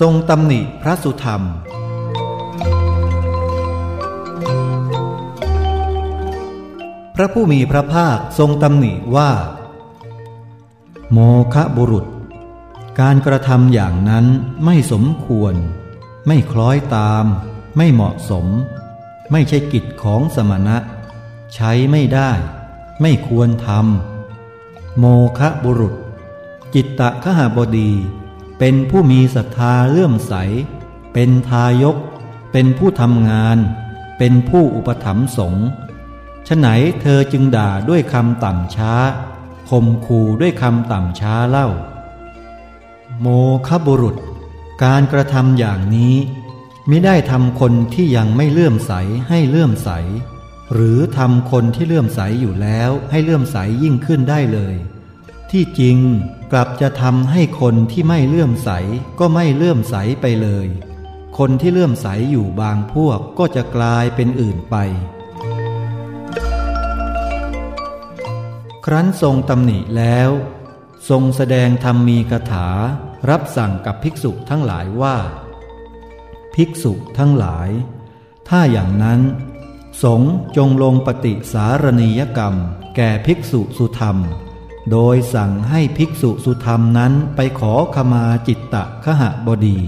ทรงตำหนิพระสุธรรม พระผู้มีพระภาคทรงตำหนิว่า โมคะบุรุษ การกระทำอย่างนั้นไม่สมควร ไม่คล้อยตาม ไม่เหมาะสม ไม่ใช่กิจของสมณะ ใช้ไม่ได้ ไม่ควรทำโมคะบุรุษ จิตตะขหาบดี เป็นผู้มีศรัทธาเลื่อมใส เป็นทายก เป็นผู้ทำงาน เป็นผู้อุปถัมภ์สงฆ์ฉไหนเธอจึงด่าด้วยคำต่ำช้าคมคูด้วยคำต่ำช้าเล่า โมคบุรุษ การกระทำอย่างนี้มิได้ทำคนที่ยังไม่เลื่อมใสให้เลื่อมใส หรือทำคนที่เลื่อมใสอยู่แล้วให้เลื่อมใสยิ่งขึ้นได้เลย ที่จริงกลับจะทำให้คนที่ไม่เลื่อมใสก็ไม่เลื่อมใสไปเลย คนที่เลื่อมใสอยู่บางพวกก็จะกลายเป็นอื่นไป ครั้นทรงตำหนิแล้ว ทรงแสดงธรรมมีกถา รับสั่งกับภิกษุทั้งหลายว่า ภิกษุทั้งหลาย ถ้าอย่างนั้น สงจงลงปฏิสารณียกรรม แก่ภิกษุสุธรรม โดยสั่งให้ภิกษุสุธรรมนั้นไปขอขมาจิตตะขหบดี